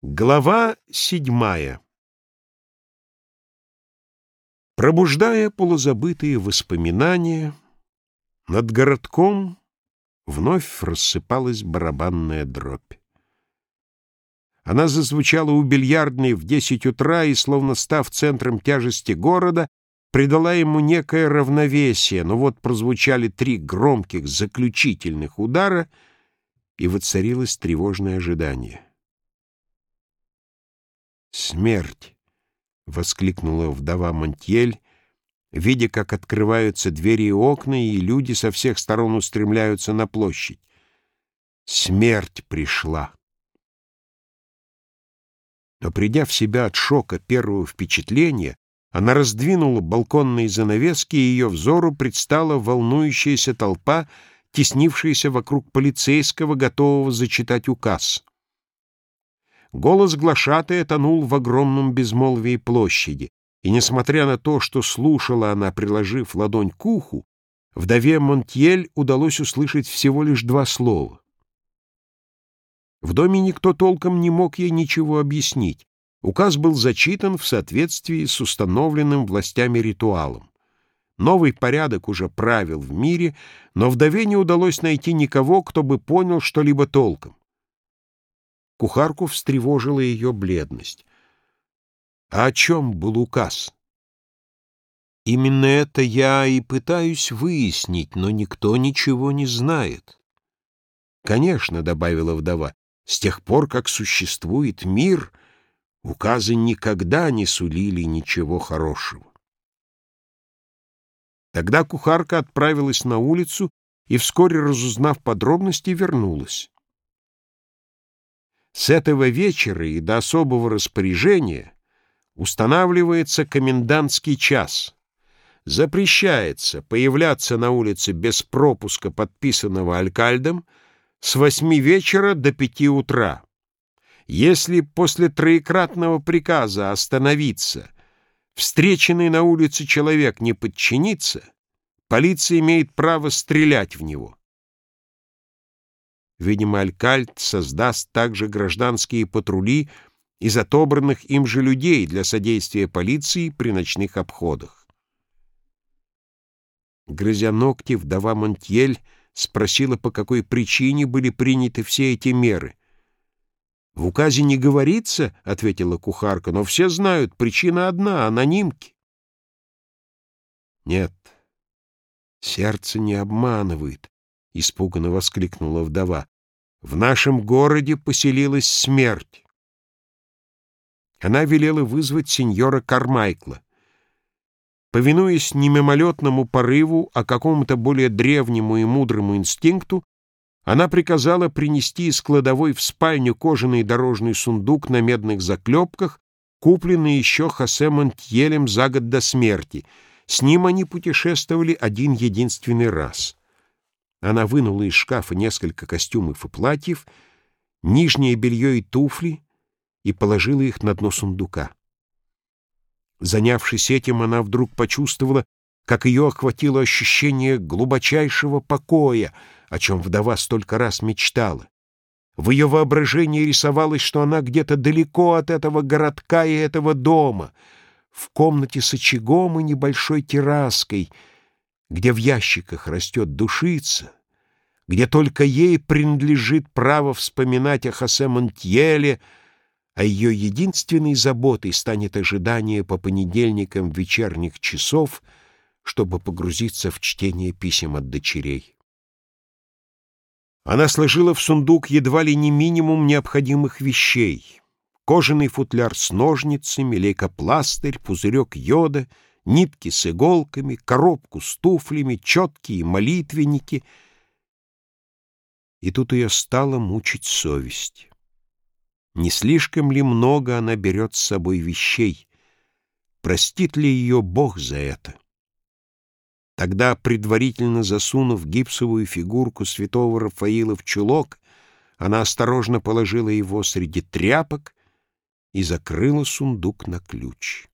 Глава седьмая Пробуждая полузабытые воспоминания, над городком вновь рассыпалась барабанная дробь. Она зазвучала у бильярдной в десять утра и, словно став центром тяжести города, придала ему некое равновесие, но вот прозвучали три громких заключительных удара, и воцарилось тревожное ожидание. «Смерть!» — воскликнула вдова Монтьель, видя, как открываются двери и окна, и люди со всех сторон устремляются на площадь. Смерть пришла. Но придя в себя от шока первого впечатления, она раздвинула балконные занавески, и ее взору предстала волнующаяся толпа, теснившаяся вокруг полицейского, готового зачитать указ. Голос глашатая тонул в огромном безмолвии площади, и, несмотря на то, что слушала она, приложив ладонь к уху, вдове Монтьель удалось услышать всего лишь два слова. В доме никто толком не мог ей ничего объяснить. Указ был зачитан в соответствии с установленным властями ритуалом. Новый порядок уже правил в мире, но вдове не удалось найти никого, кто бы понял что-либо толком. Кухарку встревожила ее бледность. А о чем был указ? Именно это я и пытаюсь выяснить, но никто ничего не знает. Конечно, — добавила вдова, — с тех пор, как существует мир, указы никогда не сулили ничего хорошего. Тогда кухарка отправилась на улицу и, вскоре разузнав подробности, вернулась. С этого вечера и до особого распоряжения устанавливается комендантский час. Запрещается появляться на улице без пропуска, подписанного алькальдом, с восьми вечера до пяти утра. Если после троекратного приказа остановиться встреченный на улице человек не подчинится, полиция имеет право стрелять в него. Видимо, Алькальт создаст также гражданские патрули из отобранных им же людей для содействия полиции при ночных обходах. Грызя ногти, вдова Монтьель спросила, по какой причине были приняты все эти меры. «В указе не говорится, — ответила кухарка, — но все знают, причина одна — анонимки». «Нет, сердце не обманывает», — испуганно воскликнула вдова. «В нашем городе поселилась смерть». Она велела вызвать сеньора Кармайкла. Повинуясь не мимолетному порыву, а какому-то более древнему и мудрому инстинкту, она приказала принести из кладовой в спальню кожаный дорожный сундук на медных заклепках, купленный еще Хосе Монтьелем за год до смерти. С ним они путешествовали один единственный раз. Она вынула из шкафа несколько костюмов и платьев, нижнее белье и туфли и положила их на дно сундука. Занявшись этим, она вдруг почувствовала, как ее охватило ощущение глубочайшего покоя, о чем вдова столько раз мечтала. В ее воображении рисовалось, что она где-то далеко от этого городка и этого дома, в комнате с очагом и небольшой терраской — где в ящиках растет душица, где только ей принадлежит право вспоминать о Хосе Монтьеле, а ее единственной заботой станет ожидание по понедельникам вечерних часов, чтобы погрузиться в чтение писем от дочерей. Она сложила в сундук едва ли не минимум необходимых вещей. Кожаный футляр с ножницами, лейкопластырь, пузырек йода — нитки с иголками, коробку с туфлями, четкие молитвенники. И тут ее стала мучить совесть. Не слишком ли много она берет с собой вещей? Простит ли ее Бог за это? Тогда, предварительно засунув гипсовую фигурку святого Рафаила в чулок, она осторожно положила его среди тряпок и закрыла сундук на ключ.